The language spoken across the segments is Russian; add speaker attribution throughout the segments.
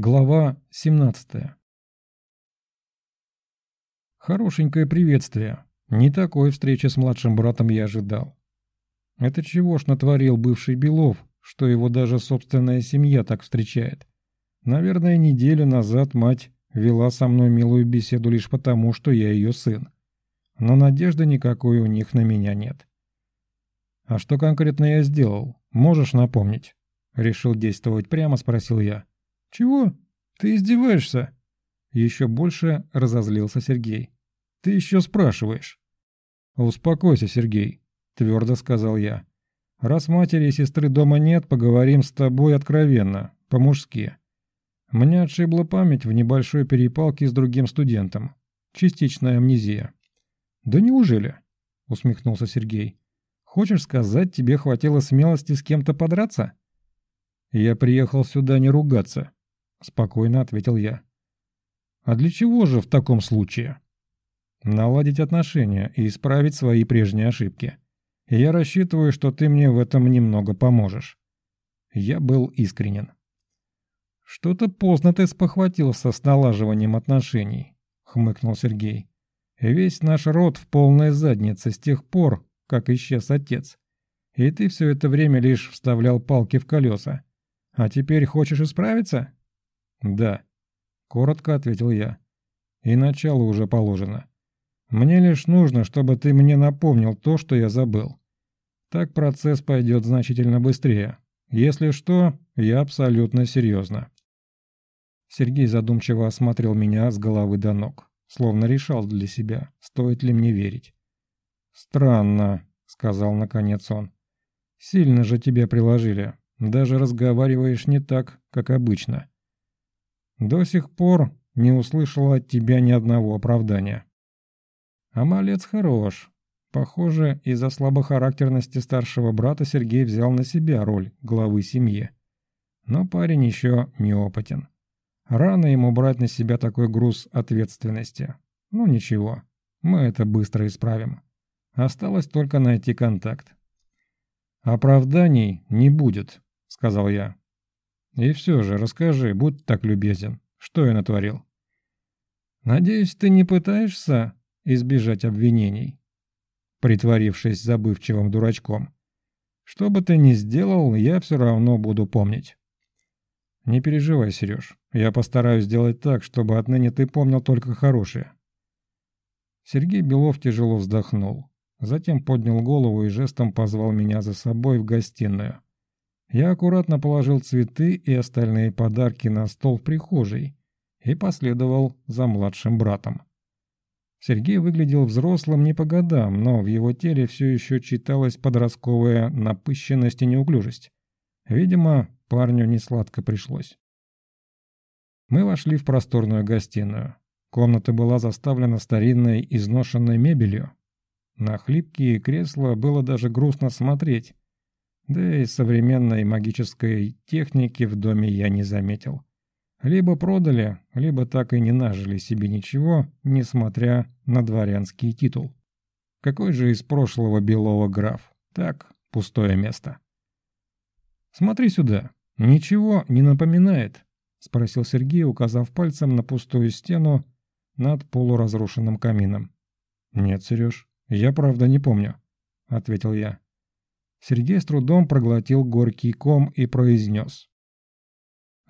Speaker 1: Глава 17 Хорошенькое приветствие. Не такой встречи с младшим братом я ожидал. Это чего ж натворил бывший Белов, что его даже собственная семья так встречает? Наверное, неделю назад мать вела со мной милую беседу лишь потому, что я ее сын. Но надежды никакой у них на меня нет. «А что конкретно я сделал? Можешь напомнить?» Решил действовать прямо, спросил я. «Чего? Ты издеваешься?» Еще больше разозлился Сергей. «Ты еще спрашиваешь?» «Успокойся, Сергей», — твердо сказал я. «Раз матери и сестры дома нет, поговорим с тобой откровенно, по-мужски. Мне отшибла память в небольшой перепалке с другим студентом. Частичная амнезия». «Да неужели?» — усмехнулся Сергей. «Хочешь сказать, тебе хватило смелости с кем-то подраться?» «Я приехал сюда не ругаться», — спокойно ответил я. «А для чего же в таком случае?» «Наладить отношения и исправить свои прежние ошибки. я рассчитываю, что ты мне в этом немного поможешь». Я был искренен. «Что-то поздно ты спохватился с налаживанием отношений», — хмыкнул Сергей. «Весь наш род в полной заднице с тех пор, как исчез отец. И ты все это время лишь вставлял палки в колеса. А теперь хочешь исправиться?» «Да», — коротко ответил я. «И начало уже положено. Мне лишь нужно, чтобы ты мне напомнил то, что я забыл. Так процесс пойдет значительно быстрее. Если что, я абсолютно серьезно». Сергей задумчиво осмотрел меня с головы до ног, словно решал для себя, стоит ли мне верить. «Странно», — сказал наконец он. «Сильно же тебе приложили. Даже разговариваешь не так, как обычно. До сих пор не услышала от тебя ни одного оправдания». «А малец хорош», Похоже, из-за слабохарактерности старшего брата Сергей взял на себя роль главы семьи. Но парень еще неопытен. Рано ему брать на себя такой груз ответственности. Ну ничего, мы это быстро исправим. Осталось только найти контакт. «Оправданий не будет», — сказал я. «И все же расскажи, будь так любезен, что я натворил». «Надеюсь, ты не пытаешься избежать обвинений?» Притворившись забывчивым дурачком. «Что бы ты ни сделал, я все равно буду помнить». «Не переживай, Сереж. Я постараюсь сделать так, чтобы отныне ты помнил только хорошее». Сергей Белов тяжело вздохнул. Затем поднял голову и жестом позвал меня за собой в гостиную. Я аккуратно положил цветы и остальные подарки на стол в прихожей и последовал за младшим братом. Сергей выглядел взрослым не по годам, но в его теле все еще читалась подростковая напыщенность и неуклюжесть. Видимо, Парню не сладко пришлось. Мы вошли в просторную гостиную. Комната была заставлена старинной изношенной мебелью. На хлипкие кресла было даже грустно смотреть. Да и современной магической техники в доме я не заметил. Либо продали, либо так и не нажили себе ничего, несмотря на дворянский титул. Какой же из прошлого белого граф? Так, пустое место. «Смотри сюда», «Ничего не напоминает?» — спросил Сергей, указав пальцем на пустую стену над полуразрушенным камином. «Нет, Сереж, я правда не помню», — ответил я. Сергей с трудом проглотил горький ком и произнес.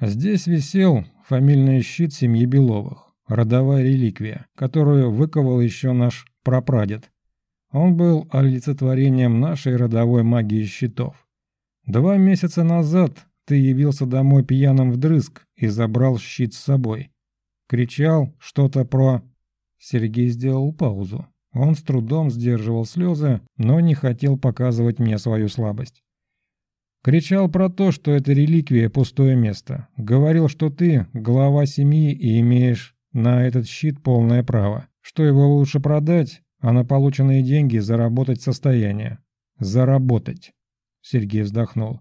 Speaker 1: «Здесь висел фамильный щит семьи Беловых, родовая реликвия, которую выковал еще наш прапрадед. Он был олицетворением нашей родовой магии щитов. Два месяца назад ты явился домой пьяным вдрызг и забрал щит с собой. Кричал что-то про... Сергей сделал паузу. Он с трудом сдерживал слезы, но не хотел показывать мне свою слабость. Кричал про то, что это реликвия пустое место. Говорил, что ты глава семьи и имеешь на этот щит полное право. Что его лучше продать, а на полученные деньги заработать состояние. Заработать. Сергей вздохнул.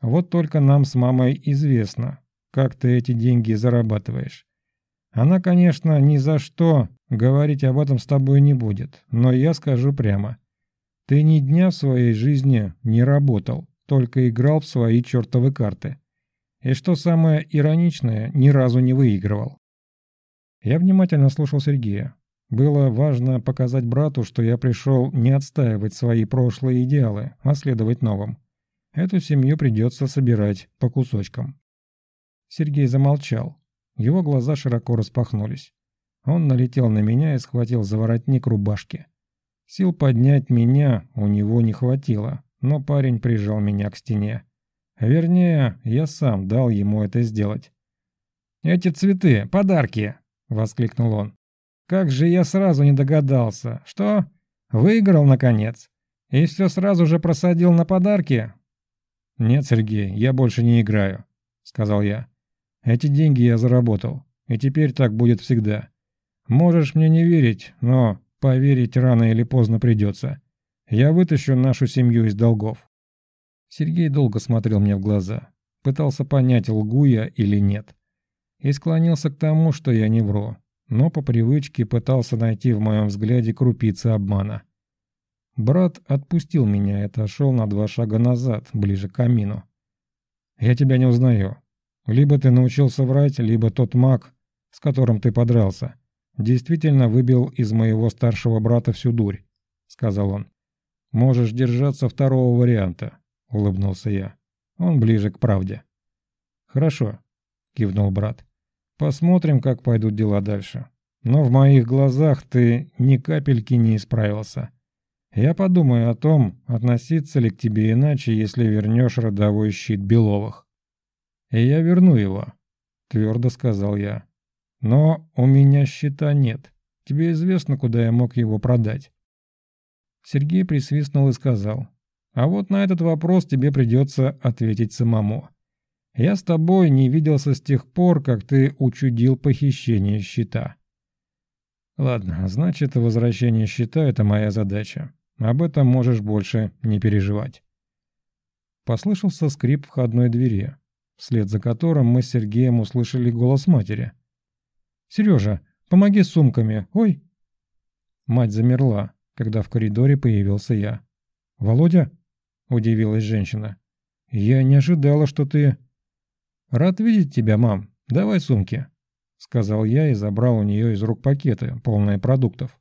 Speaker 1: Вот только нам с мамой известно, как ты эти деньги зарабатываешь. Она, конечно, ни за что говорить об этом с тобой не будет, но я скажу прямо. Ты ни дня в своей жизни не работал, только играл в свои чертовы карты. И что самое ироничное, ни разу не выигрывал. Я внимательно слушал Сергея. Было важно показать брату, что я пришел не отстаивать свои прошлые идеалы, а следовать новым. Эту семью придется собирать по кусочкам. Сергей замолчал. Его глаза широко распахнулись. Он налетел на меня и схватил за воротник рубашки. Сил поднять меня у него не хватило, но парень прижал меня к стене. Вернее, я сам дал ему это сделать. «Эти цветы — подарки!» — воскликнул он. «Как же я сразу не догадался! Что? Выиграл, наконец? И все сразу же просадил на подарки?» «Нет, Сергей, я больше не играю», — сказал я. «Эти деньги я заработал, и теперь так будет всегда. Можешь мне не верить, но поверить рано или поздно придется. Я вытащу нашу семью из долгов». Сергей долго смотрел мне в глаза, пытался понять, лгу я или нет. И склонился к тому, что я не вру, но по привычке пытался найти в моем взгляде крупицы обмана. Брат отпустил меня и отошел на два шага назад, ближе к камину. «Я тебя не узнаю. Либо ты научился врать, либо тот маг, с которым ты подрался, действительно выбил из моего старшего брата всю дурь», — сказал он. «Можешь держаться второго варианта. — улыбнулся я. «Он ближе к правде». «Хорошо», — кивнул брат. «Посмотрим, как пойдут дела дальше. Но в моих глазах ты ни капельки не исправился. Я подумаю о том, относиться ли к тебе иначе, если вернешь родовой щит Беловых». «И я верну его», — твердо сказал я. «Но у меня щита нет. Тебе известно, куда я мог его продать?» Сергей присвистнул и сказал. А вот на этот вопрос тебе придется ответить самому. Я с тобой не виделся с тех пор, как ты учудил похищение щита. Ладно, значит, возвращение щита — это моя задача. Об этом можешь больше не переживать. Послышался скрип входной двери, вслед за которым мы с Сергеем услышали голос матери. «Сережа, помоги с сумками, ой!» Мать замерла, когда в коридоре появился я. «Володя?» удивилась женщина. «Я не ожидала, что ты...» «Рад видеть тебя, мам. Давай сумки», — сказал я и забрал у нее из рук пакеты, полные продуктов.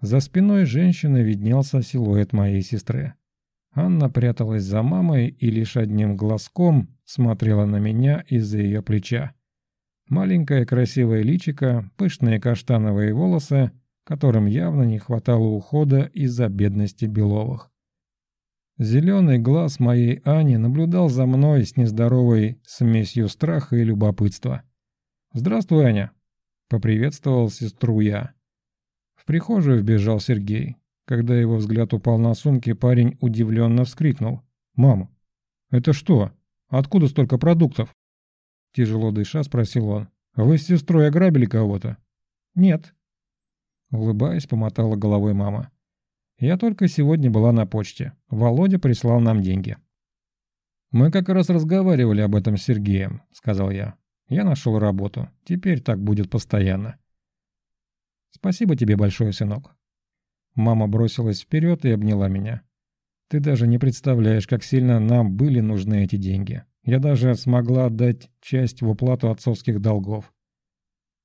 Speaker 1: За спиной женщины виднелся силуэт моей сестры. Анна пряталась за мамой и лишь одним глазком смотрела на меня из-за ее плеча. Маленькое красивое личико, пышные каштановые волосы, которым явно не хватало ухода из-за бедности Беловых. Зеленый глаз моей Ани наблюдал за мной с нездоровой смесью страха и любопытства. «Здравствуй, Аня!» — поприветствовал сестру я. В прихожую вбежал Сергей. Когда его взгляд упал на сумки, парень удивленно вскрикнул. «Мама, это что? Откуда столько продуктов?» Тяжело дыша спросил он. «Вы с сестрой ограбили кого-то?» «Нет». Улыбаясь, помотала головой мама. Я только сегодня была на почте. Володя прислал нам деньги. «Мы как раз разговаривали об этом с Сергеем», — сказал я. «Я нашел работу. Теперь так будет постоянно». «Спасибо тебе большое, сынок». Мама бросилась вперед и обняла меня. «Ты даже не представляешь, как сильно нам были нужны эти деньги. Я даже смогла отдать часть в уплату отцовских долгов».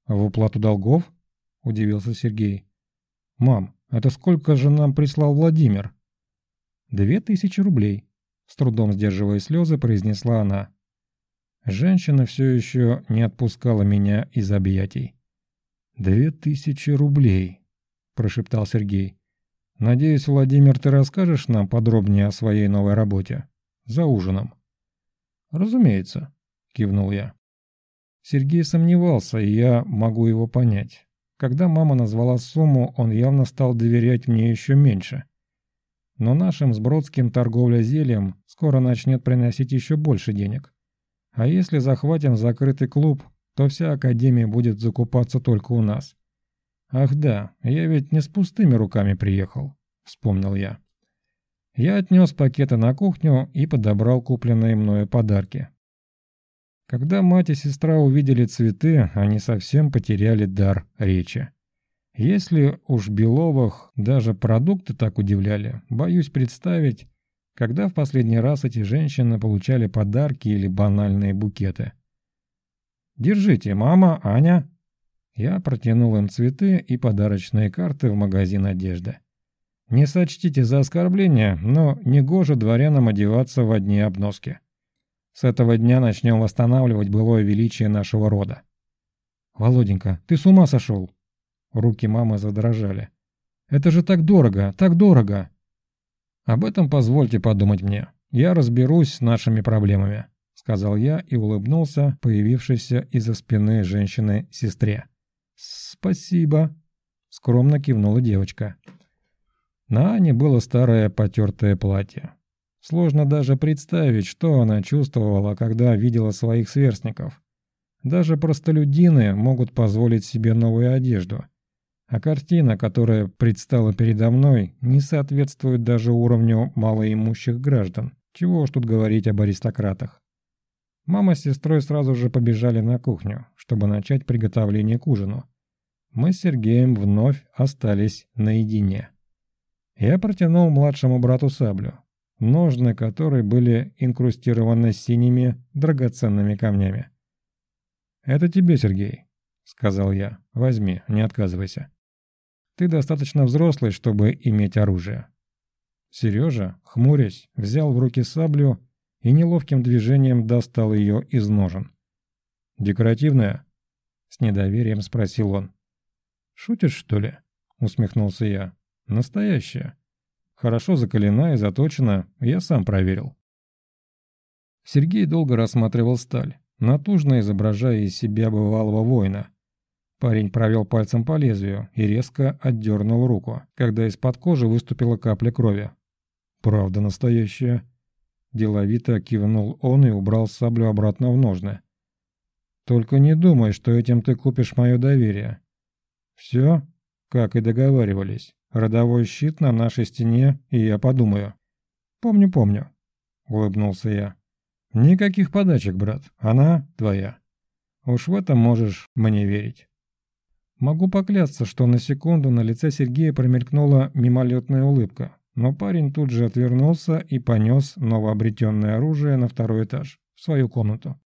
Speaker 1: «В уплату долгов?» – удивился Сергей. «Мам, это сколько же нам прислал Владимир?» «Две тысячи рублей», — с трудом сдерживая слезы, произнесла она. Женщина все еще не отпускала меня из объятий. «Две тысячи рублей», — прошептал Сергей. «Надеюсь, Владимир, ты расскажешь нам подробнее о своей новой работе? За ужином». «Разумеется», — кивнул я. Сергей сомневался, и я могу его понять. Когда мама назвала сумму, он явно стал доверять мне еще меньше. Но нашим с Бродским торговля зельем скоро начнет приносить еще больше денег. А если захватим закрытый клуб, то вся Академия будет закупаться только у нас. Ах да, я ведь не с пустыми руками приехал, вспомнил я. Я отнес пакеты на кухню и подобрал купленные мною подарки. Когда мать и сестра увидели цветы, они совсем потеряли дар речи. Если уж Беловых даже продукты так удивляли, боюсь представить, Когда в последний раз эти женщины получали подарки или банальные букеты? «Держите, мама, Аня!» Я протянул им цветы и подарочные карты в магазин одежды. Не сочтите за оскорбление, но негоже дворянам одеваться в одни обноски. С этого дня начнем восстанавливать былое величие нашего рода. «Володенька, ты с ума сошел?» Руки мамы задрожали. «Это же так дорого, так дорого!» «Об этом позвольте подумать мне. Я разберусь с нашими проблемами», — сказал я и улыбнулся появившейся из-за спины женщины-сестре. «Спасибо», — скромно кивнула девочка. На Ане было старое потертое платье. Сложно даже представить, что она чувствовала, когда видела своих сверстников. Даже простолюдины могут позволить себе новую одежду. А картина, которая предстала передо мной, не соответствует даже уровню малоимущих граждан. Чего уж тут говорить об аристократах. Мама с сестрой сразу же побежали на кухню, чтобы начать приготовление к ужину. Мы с Сергеем вновь остались наедине. Я протянул младшему брату саблю, ножны которой были инкрустированы синими драгоценными камнями. «Это тебе, Сергей», — сказал я. «Возьми, не отказывайся. Ты достаточно взрослый, чтобы иметь оружие». Сережа, хмурясь, взял в руки саблю и неловким движением достал ее из ножен. «Декоративная?» — с недоверием спросил он. «Шутишь, что ли?» — усмехнулся я. Настоящая. Хорошо закалена и заточена, я сам проверил. Сергей долго рассматривал сталь, натужно изображая из себя бывалого воина. Парень провел пальцем по лезвию и резко отдернул руку, когда из-под кожи выступила капля крови. «Правда настоящая». Деловито кивнул он и убрал саблю обратно в ножны. «Только не думай, что этим ты купишь мое доверие. Все, как и договаривались. Родовой щит на нашей стене, и я подумаю. Помню, помню, улыбнулся я. Никаких подачек, брат, она твоя. Уж в этом можешь мне верить. Могу поклясться, что на секунду на лице Сергея промелькнула мимолетная улыбка, но парень тут же отвернулся и понес новообретенное оружие на второй этаж, в свою комнату.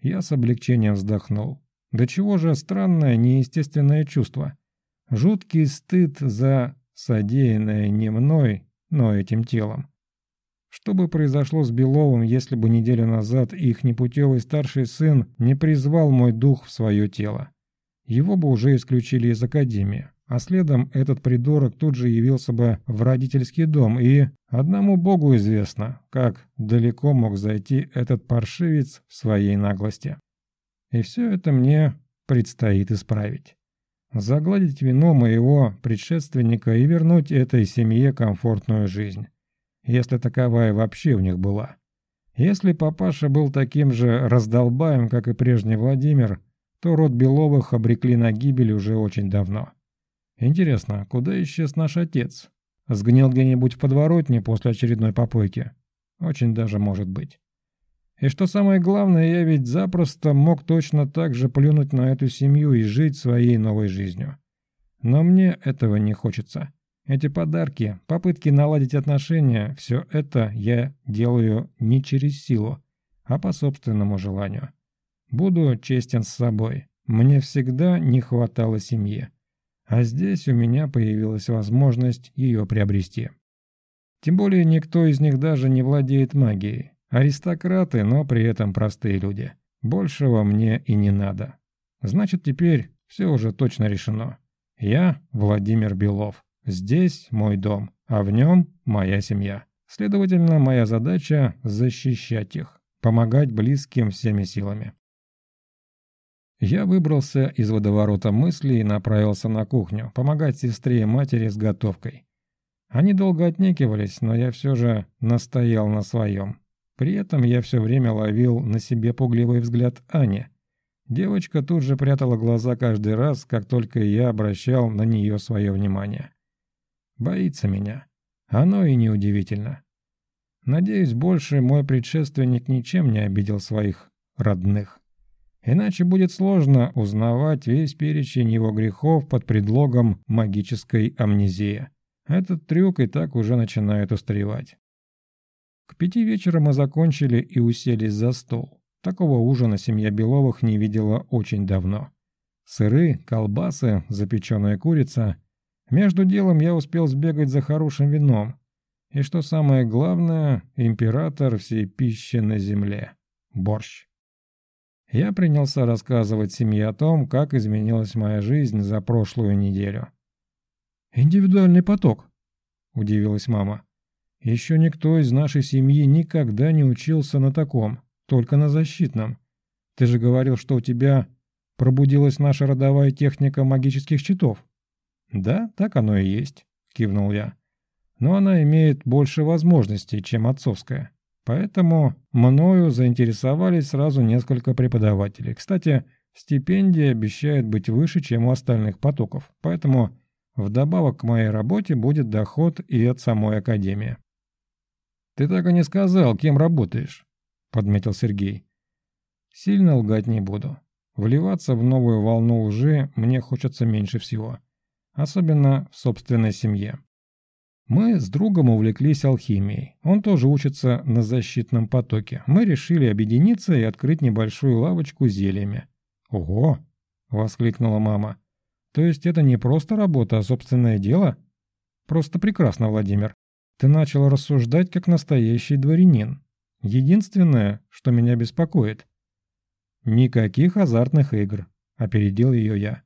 Speaker 1: Я с облегчением вздохнул. Да чего же странное, неестественное чувство. Жуткий стыд за содеянное не мной, но этим телом. Что бы произошло с Беловым, если бы неделю назад их непутевый старший сын не призвал мой дух в свое тело? Его бы уже исключили из академии, а следом этот придурок тут же явился бы в родительский дом, и одному богу известно, как далеко мог зайти этот паршивец в своей наглости. И все это мне предстоит исправить загладить вину моего предшественника и вернуть этой семье комфортную жизнь, если таковая вообще у них была. Если папаша был таким же раздолбаем, как и прежний Владимир, то род Беловых обрекли на гибель уже очень давно. Интересно, куда исчез наш отец? Сгнил где-нибудь в подворотне после очередной попойки? Очень даже может быть. И что самое главное, я ведь запросто мог точно так же плюнуть на эту семью и жить своей новой жизнью. Но мне этого не хочется. Эти подарки, попытки наладить отношения, все это я делаю не через силу, а по собственному желанию. Буду честен с собой. Мне всегда не хватало семьи. А здесь у меня появилась возможность ее приобрести. Тем более никто из них даже не владеет магией. Аристократы, но при этом простые люди. Большего мне и не надо. Значит, теперь все уже точно решено. Я Владимир Белов. Здесь мой дом, а в нем моя семья. Следовательно, моя задача – защищать их, помогать близким всеми силами. Я выбрался из водоворота мыслей и направился на кухню, помогать сестре и матери с готовкой. Они долго отнекивались, но я все же настоял на своем. При этом я все время ловил на себе пугливый взгляд Ани. Девочка тут же прятала глаза каждый раз, как только я обращал на нее свое внимание. Боится меня. Оно и неудивительно. Надеюсь, больше мой предшественник ничем не обидел своих родных. Иначе будет сложно узнавать весь перечень его грехов под предлогом магической амнезии. Этот трюк и так уже начинает устаревать. К пяти вечера мы закончили и уселись за стол. Такого ужина семья Беловых не видела очень давно. Сыры, колбасы, запеченная курица. Между делом я успел сбегать за хорошим вином. И что самое главное, император всей пищи на земле. Борщ. Я принялся рассказывать семье о том, как изменилась моя жизнь за прошлую неделю. «Индивидуальный поток», — удивилась мама. «Еще никто из нашей семьи никогда не учился на таком, только на защитном. Ты же говорил, что у тебя пробудилась наша родовая техника магических щитов». «Да, так оно и есть», — кивнул я. «Но она имеет больше возможностей, чем отцовская. Поэтому мною заинтересовались сразу несколько преподавателей. Кстати, стипендия обещает быть выше, чем у остальных потоков. Поэтому вдобавок к моей работе будет доход и от самой академии». «Ты так и не сказал, кем работаешь», — подметил Сергей. «Сильно лгать не буду. Вливаться в новую волну лжи мне хочется меньше всего, особенно в собственной семье. Мы с другом увлеклись алхимией. Он тоже учится на защитном потоке. Мы решили объединиться и открыть небольшую лавочку зельями. «Ого!» – воскликнула мама. «То есть это не просто работа, а собственное дело?» «Просто прекрасно, Владимир. Ты начал рассуждать как настоящий дворянин. Единственное, что меня беспокоит, «Никаких азартных игр», — опередил ее я.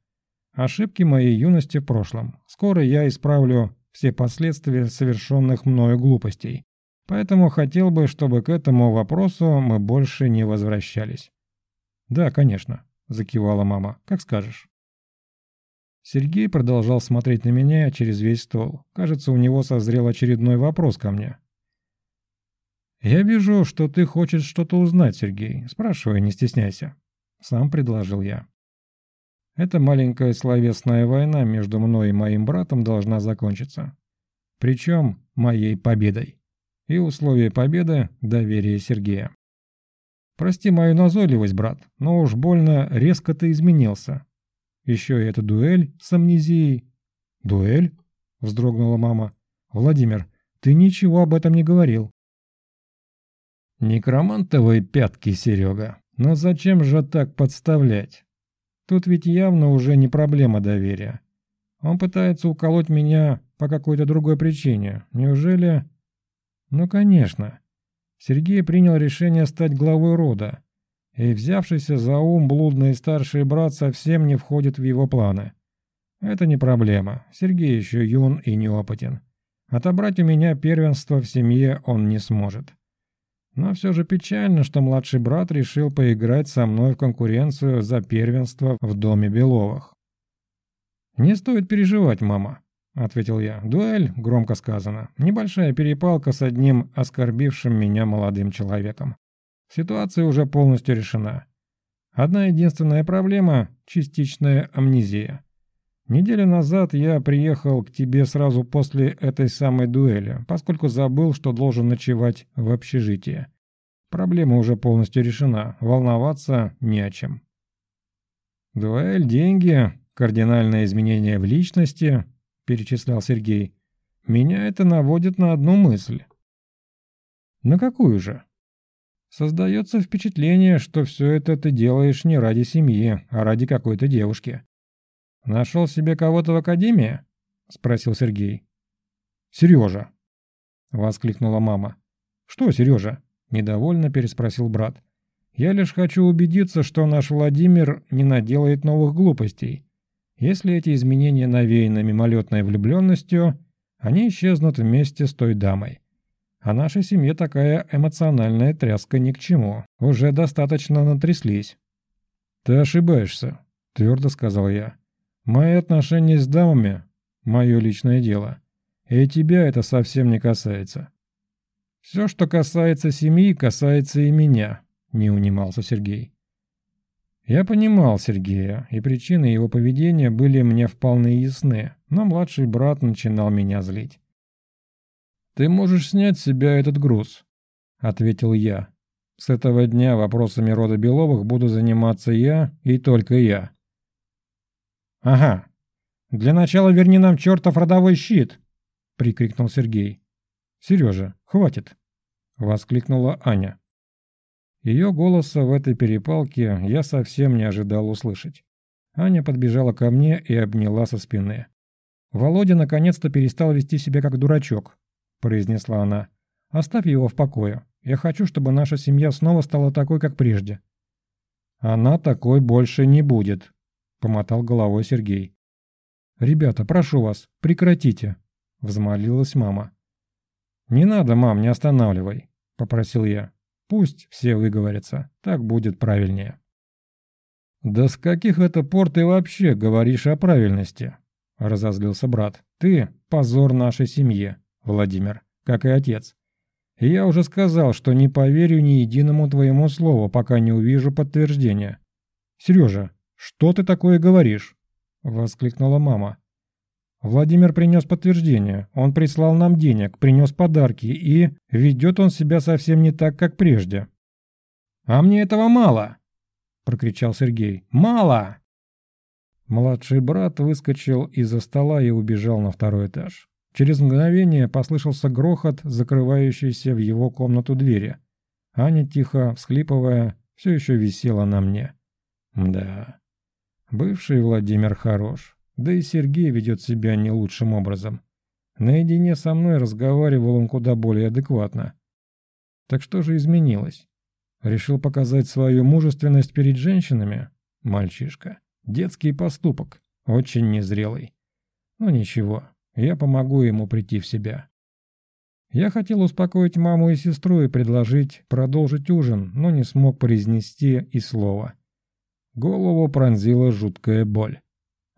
Speaker 1: «Ошибки моей юности в прошлом. Скоро я исправлю все последствия совершенных мною глупостей. Поэтому хотел бы, чтобы к этому вопросу мы больше не возвращались». «Да, конечно», — закивала мама. «Как скажешь». Сергей продолжал смотреть на меня через весь стол. Кажется, у него созрел очередной вопрос ко мне. «Я вижу, что ты хочешь что-то узнать, Сергей. Спрашивай, не стесняйся». Сам предложил я. Эта маленькая словесная война между мной и моим братом должна закончиться. Причем моей победой. И условие победы – доверие Сергея. Прости мою назойливость, брат, но уж больно резко ты изменился. Еще и эта дуэль с амнезией. «Дуэль?» – вздрогнула мама. «Владимир, ты ничего об этом не говорил». «Некромантовые пятки, Серега. Но зачем же так подставлять? Тут ведь явно уже не проблема доверия. Он пытается уколоть меня по какой-то другой причине. Неужели...» «Ну, конечно». Сергей принял решение стать главой рода. И взявшийся за ум блудный старший брат совсем не входит в его планы. Это не проблема. Сергей еще юн и неопытен. Отобрать у меня первенство в семье он не сможет. Но все же печально, что младший брат решил поиграть со мной в конкуренцию за первенство в доме Беловых. «Не стоит переживать, мама», — ответил я. «Дуэль, громко сказано, небольшая перепалка с одним оскорбившим меня молодым человеком. Ситуация уже полностью решена. Одна единственная проблема — частичная амнезия. Неделю назад я приехал к тебе сразу после этой самой дуэли, поскольку забыл, что должен ночевать в общежитии. Проблема уже полностью решена, волноваться не о чем. «Дуэль, деньги, кардинальное изменение в личности», – перечислял Сергей. «Меня это наводит на одну мысль». «На какую же?» «Создается впечатление, что все это ты делаешь не ради семьи, а ради какой-то девушки. «Нашел себе кого-то в академии?» — спросил Сергей. «Сережа!» — воскликнула мама. «Что, Сережа?» — недовольно переспросил брат. «Я лишь хочу убедиться, что наш Владимир не наделает новых глупостей. Если эти изменения навеяны мимолетной влюбленностью, они исчезнут вместе с той дамой. А нашей семье такая эмоциональная тряска ни к чему. Уже достаточно натряслись». «Ты ошибаешься», — твердо сказал я. Мои отношения с дамами – мое личное дело. И тебя это совсем не касается. Все, что касается семьи, касается и меня, не унимался Сергей. Я понимал Сергея, и причины его поведения были мне вполне ясны, но младший брат начинал меня злить. «Ты можешь снять с себя этот груз», — ответил я. «С этого дня вопросами рода Беловых буду заниматься я и только я». «Ага. Для начала верни нам чертов родовой щит!» — прикрикнул Сергей. «Сережа, хватит!» — воскликнула Аня. Ее голоса в этой перепалке я совсем не ожидал услышать. Аня подбежала ко мне и обняла со спины. «Володя наконец-то перестал вести себя как дурачок», – произнесла она. «Оставь его в покое. Я хочу, чтобы наша семья снова стала такой, как прежде». «Она такой больше не будет», – помотал головой Сергей. «Ребята, прошу вас, прекратите», – взмолилась мама. «Не надо, мам, не останавливай», – попросил я. «Пусть все выговорятся, так будет правильнее». «Да с каких это пор ты вообще говоришь о правильности?» – разозлился брат. «Ты – позор нашей семье, Владимир, как и отец. Я уже сказал, что не поверю ни единому твоему слову, пока не увижу подтверждения. Сережа, что ты такое говоришь?» – воскликнула мама. Владимир принес подтверждение. Он прислал нам денег, принес подарки, и ведет он себя совсем не так, как прежде. «А мне этого мало!» – прокричал Сергей. «Мало!» Младший брат выскочил из-за стола и убежал на второй этаж. Через мгновение послышался грохот, закрывающийся в его комнату двери. Аня, тихо всхлипывая, все еще висела на мне. Да, бывший Владимир хорош. Да и Сергей ведет себя не лучшим образом. Наедине со мной разговаривал он куда более адекватно. Так что же изменилось? Решил показать свою мужественность перед женщинами? Мальчишка. Детский поступок. Очень незрелый. Ну ничего, я помогу ему прийти в себя. Я хотел успокоить маму и сестру и предложить продолжить ужин, но не смог произнести и слова. Голову пронзила жуткая боль.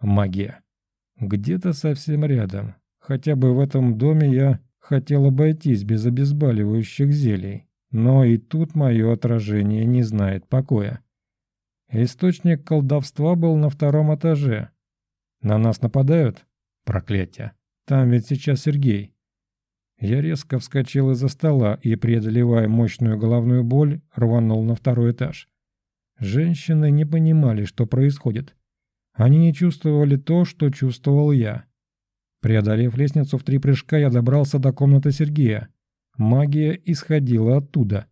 Speaker 1: Магия. Где-то совсем рядом. Хотя бы в этом доме я хотел обойтись без обезболивающих зелий. Но и тут мое отражение не знает покоя. Источник колдовства был на втором этаже. На нас нападают? Проклятие. Там ведь сейчас Сергей. Я резко вскочил из-за стола и, преодолевая мощную головную боль, рванул на второй этаж. Женщины не понимали, что происходит. Они не чувствовали то, что чувствовал я. Преодолев лестницу в три прыжка, я добрался до комнаты Сергея. Магия исходила оттуда.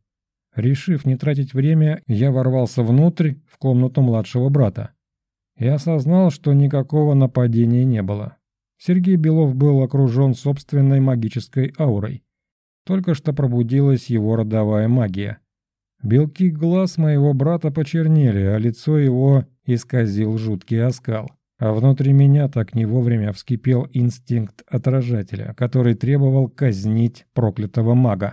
Speaker 1: Решив не тратить время, я ворвался внутрь, в комнату младшего брата. И осознал, что никакого нападения не было. Сергей Белов был окружен собственной магической аурой. Только что пробудилась его родовая магия. Белки глаз моего брата почернели, а лицо его исказил жуткий оскал. А внутри меня так не вовремя вскипел инстинкт отражателя, который требовал казнить проклятого мага.